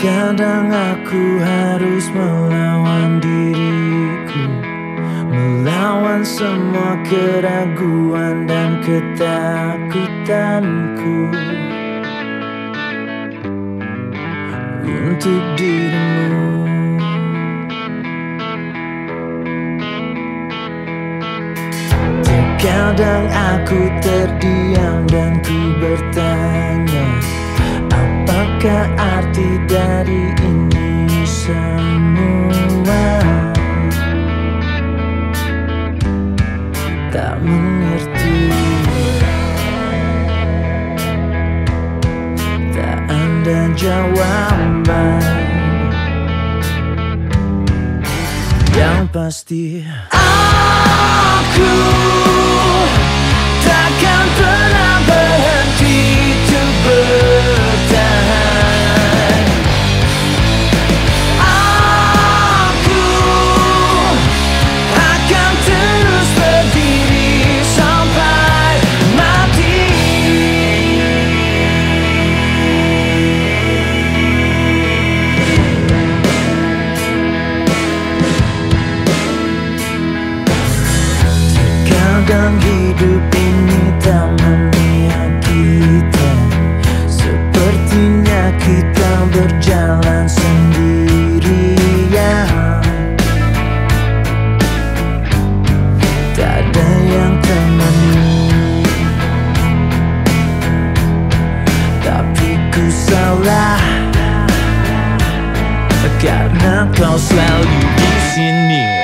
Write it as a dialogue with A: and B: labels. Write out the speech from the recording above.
A: Kadang aku harus melawan diriku Melawan semua keraguan dan ketakutanku. Untuk dirimu. Terkadang aku terdiam jawaban Yang pasti Aku takkan Kadang hidup ini tak memihak kita. Sepertinya kita berjalan sendirian. Tak ada yang temani. Tapi ku salah. Karena kau selalu di sini